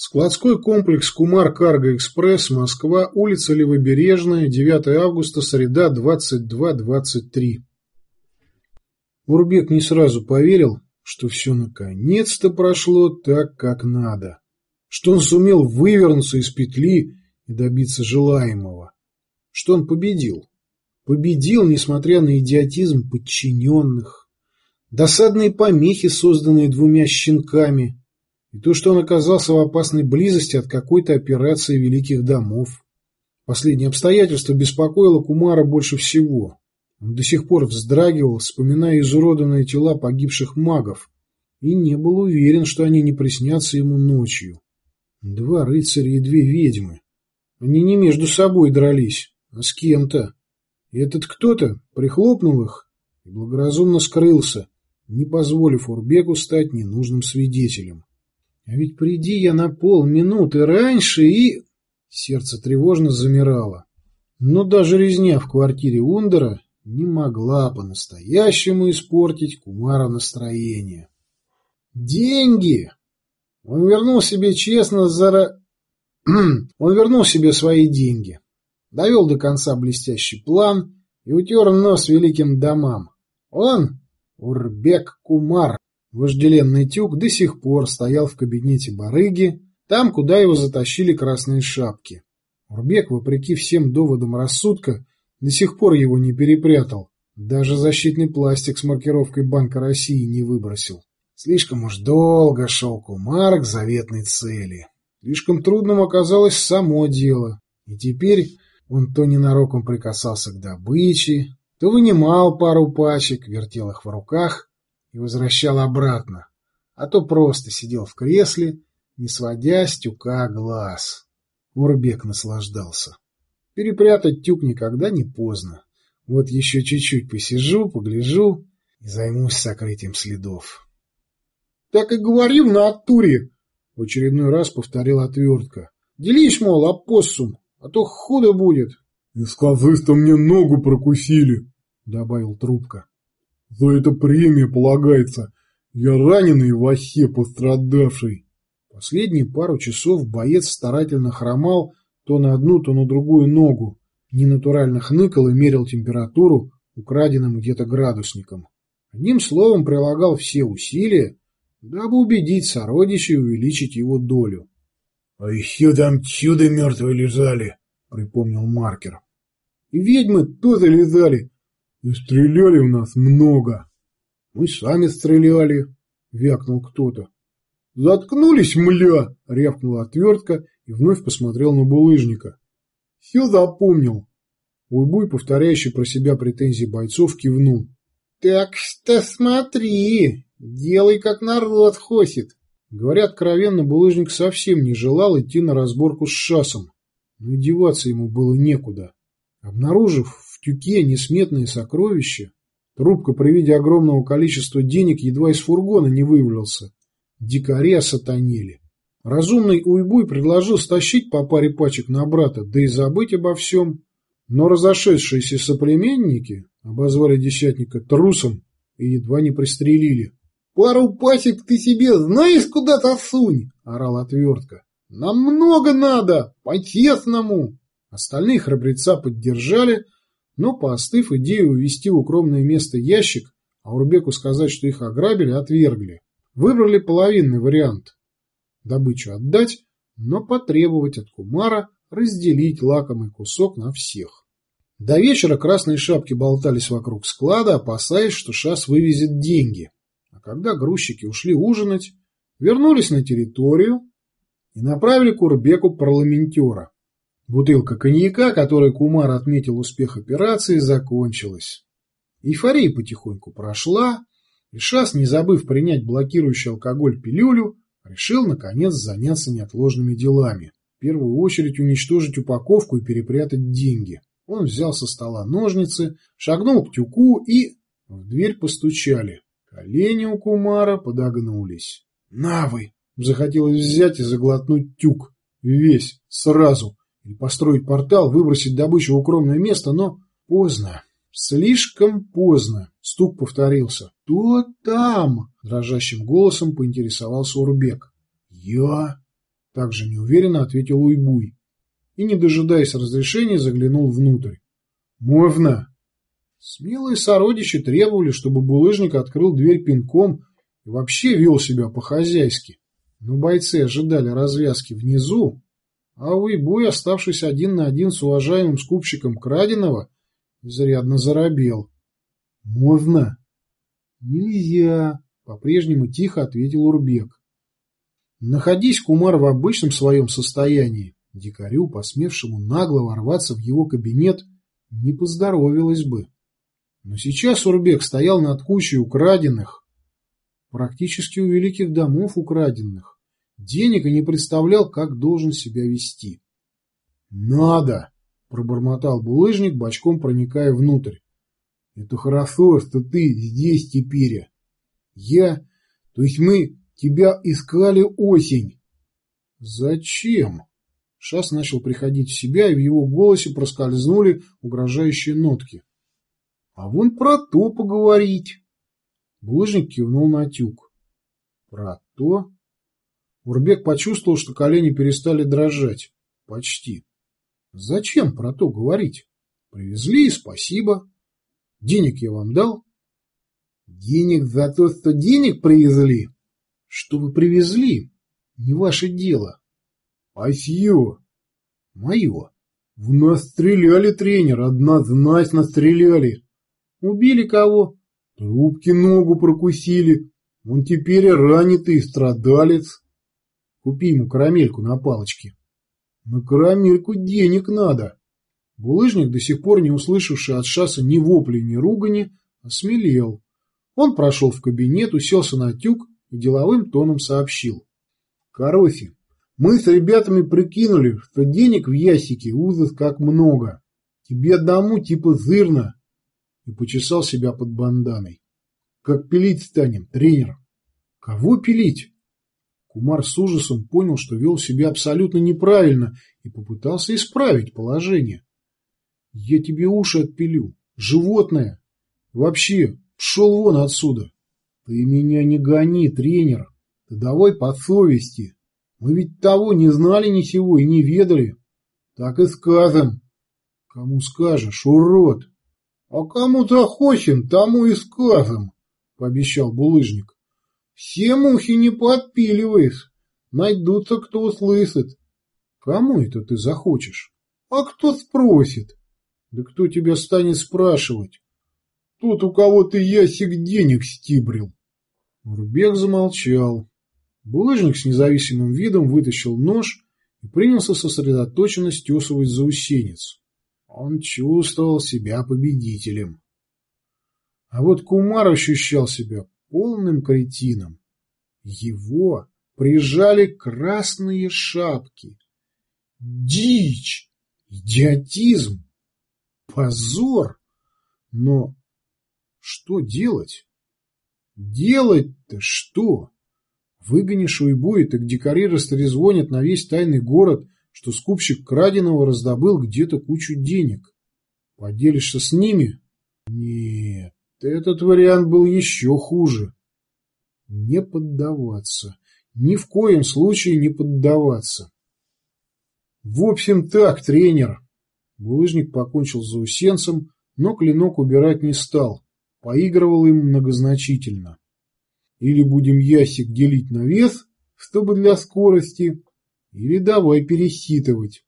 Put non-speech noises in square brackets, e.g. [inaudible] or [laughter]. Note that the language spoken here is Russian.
Складской комплекс «Кумар Карго Экспресс», Москва, улица Левобережная, 9 августа, среда, 22.23. Урбек не сразу поверил, что все наконец-то прошло так, как надо, что он сумел вывернуться из петли и добиться желаемого, что он победил. Победил, несмотря на идиотизм подчиненных, досадные помехи, созданные двумя щенками, и то, что он оказался в опасной близости от какой-то операции великих домов. Последнее обстоятельство беспокоило Кумара больше всего. Он до сих пор вздрагивал, вспоминая изуродованные тела погибших магов, и не был уверен, что они не приснятся ему ночью. Два рыцаря и две ведьмы. Они не между собой дрались, а с кем-то. И этот кто-то прихлопнул их и благоразумно скрылся, не позволив Урбеку стать ненужным свидетелем. А ведь приди я на полминуты раньше и... Сердце тревожно замирало. Но даже резня в квартире Ундера не могла по-настоящему испортить Кумара настроение. Деньги! Он вернул себе честно зара... [clears throat] Он вернул себе свои деньги, довел до конца блестящий план и утер нос великим домам. Он, Урбек Кумар, Вожделенный тюк до сих пор стоял в кабинете барыги, там, куда его затащили красные шапки. Урбек, вопреки всем доводам рассудка, до сих пор его не перепрятал. Даже защитный пластик с маркировкой Банка России не выбросил. Слишком уж долго шел Кумар к заветной цели. Слишком трудным оказалось само дело. И теперь он то ненароком прикасался к добыче, то вынимал пару пачек, вертел их в руках, возвращал обратно, а то просто сидел в кресле, не сводя с тюка глаз. Урбек наслаждался. Перепрятать тюк никогда не поздно. Вот еще чуть-чуть посижу, погляжу и займусь сокрытием следов. — Так и говори в натуре! — в очередной раз повторил отвертка. — Делись, мол, опоссум, а то худо будет. — И скажи, что мне ногу прокусили, — добавил трубка. За это премия полагается. Я раненый и вообще пострадавший. Последние пару часов боец старательно хромал то на одну, то на другую ногу, ненатурально хныкал и мерил температуру украденным где-то градусником. Одним словом, прилагал все усилия, дабы убедить сородичей увеличить его долю. — А еще там чудо мертвые лежали, — припомнил маркер. — И ведьмы тоже лежали, и стреляли у нас много. Мы сами стреляли, вякнул кто-то. Заткнулись, мля, рявкнула отвертка и вновь посмотрел на булыжника. Все запомнил. Уйбуй, повторяющий про себя претензии бойцов, кивнул. Так что смотри, делай, как народ хочет. Говоря откровенно, булыжник совсем не желал идти на разборку с шасом, но и деваться ему было некуда. Обнаружив тюке несметные сокровища, трубка при виде огромного количества денег едва из фургона не вывалился. Дикари осатанели. Разумный уйбуй предложил стащить по паре пачек на брата, да и забыть обо всем. Но разошедшиеся соплеменники обозвали десятника трусом и едва не пристрелили. — Пару пачек ты себе знаешь куда-то сунь! — орал отвертка. — Нам много надо, по-честному! Остальные храбреца поддержали, но, поостыв идею увести в укромное место ящик, а Урбеку сказать, что их ограбили, отвергли. Выбрали половинный вариант. Добычу отдать, но потребовать от Кумара разделить лакомый кусок на всех. До вечера красные шапки болтались вокруг склада, опасаясь, что Шас вывезет деньги. А когда грузчики ушли ужинать, вернулись на территорию и направили к Урбеку парламентера. Бутылка коньяка, которой Кумар отметил успех операции, закончилась. Эйфория потихоньку прошла, и Шас, не забыв принять блокирующий алкоголь пилюлю, решил, наконец, заняться неотложными делами. В первую очередь уничтожить упаковку и перепрятать деньги. Он взял со стола ножницы, шагнул к тюку и... В дверь постучали. Колени у Кумара подогнулись. «Навы!» Захотелось взять и заглотнуть тюк. Весь, сразу или построить портал, выбросить добычу в укромное место, но поздно. Слишком поздно. Стук повторился. «Кто там?» – дрожащим голосом поинтересовался Урбек. «Я?» Также неуверенно ответил Уйбуй. И, не дожидаясь разрешения, заглянул внутрь. «Можно!» Смелые сородичи требовали, чтобы булыжник открыл дверь пинком и вообще вел себя по-хозяйски. Но бойцы ожидали развязки внизу, а Уйбуй, оставшись один на один с уважаемым скупщиком краденого, изрядно заробел. «Можно?» «Нельзя», — по-прежнему тихо ответил Урбек. Находись Кумар в обычном своем состоянии, дикарю, посмевшему нагло ворваться в его кабинет, не поздоровилось бы. Но сейчас Урбек стоял над кучей украденных, практически у великих домов украденных, денег и не представлял, как должен себя вести. «Надо!» — пробормотал булыжник, бочком проникая внутрь. «Это хорошо, что ты здесь теперь. Я... То есть мы Тебя искали осень. Зачем? Шас начал приходить в себя, и в его голосе проскользнули угрожающие нотки. А вон про то поговорить. Булыжник кивнул на тюк. Про то? Урбек почувствовал, что колени перестали дрожать. Почти. Зачем про то говорить? Привезли и спасибо. Денег я вам дал? Денег за то, что денег привезли? Что вы привезли? Не ваше дело. Сие? Мое. В нас стреляли, тренер, однозначно стреляли. Убили кого? Трубки ногу прокусили. Он теперь ранитый страдалец. Купи ему карамельку на палочке. На карамельку денег надо. Булыжник, до сих пор не услышавший от шасса ни вопли, ни ругани, осмелел. Он прошел в кабинет, уселся на тюк и деловым тоном сообщил. «Короче, мы с ребятами прикинули, что денег в ящике узов как много. Тебе одному типа зырно». И почесал себя под банданой. «Как пилить станем, тренер?» «Кого пилить?» Кумар с ужасом понял, что вел себя абсолютно неправильно и попытался исправить положение. «Я тебе уши отпилю, животное! Вообще, пшел вон отсюда!» Ты меня не гони, тренер. Ты давай по совести. Мы ведь того не знали ни сего и не ведали. Так и скажем. Кому скажешь, урод. А кому захочем, тому и скажем, пообещал булыжник. Все мухи не подпиливаешь. Найдутся, кто услышит. Кому это ты захочешь? А кто спросит? Да кто тебя станет спрашивать? Тот, у кого ты ясик денег стибрил. Урбек замолчал. Булыжник с независимым видом вытащил нож и принялся сосредоточенно стесывать заусенец. Он чувствовал себя победителем. А вот Кумар ощущал себя полным кретином. Его прижали красные шапки. Дичь! Идиотизм! Позор! Но что делать? Делать-то что? Выгонишь уйбуй, так дикари растрезвонят на весь тайный город, что скупщик краденого раздобыл где-то кучу денег. Поделишься с ними? Нет, этот вариант был еще хуже. Не поддаваться. Ни в коем случае не поддаваться. В общем так, тренер. Булыжник покончил с заусенцем, но клинок убирать не стал поигрывал им многозначительно. Или будем ящик делить на вес, чтобы для скорости, или давай пересчитывать.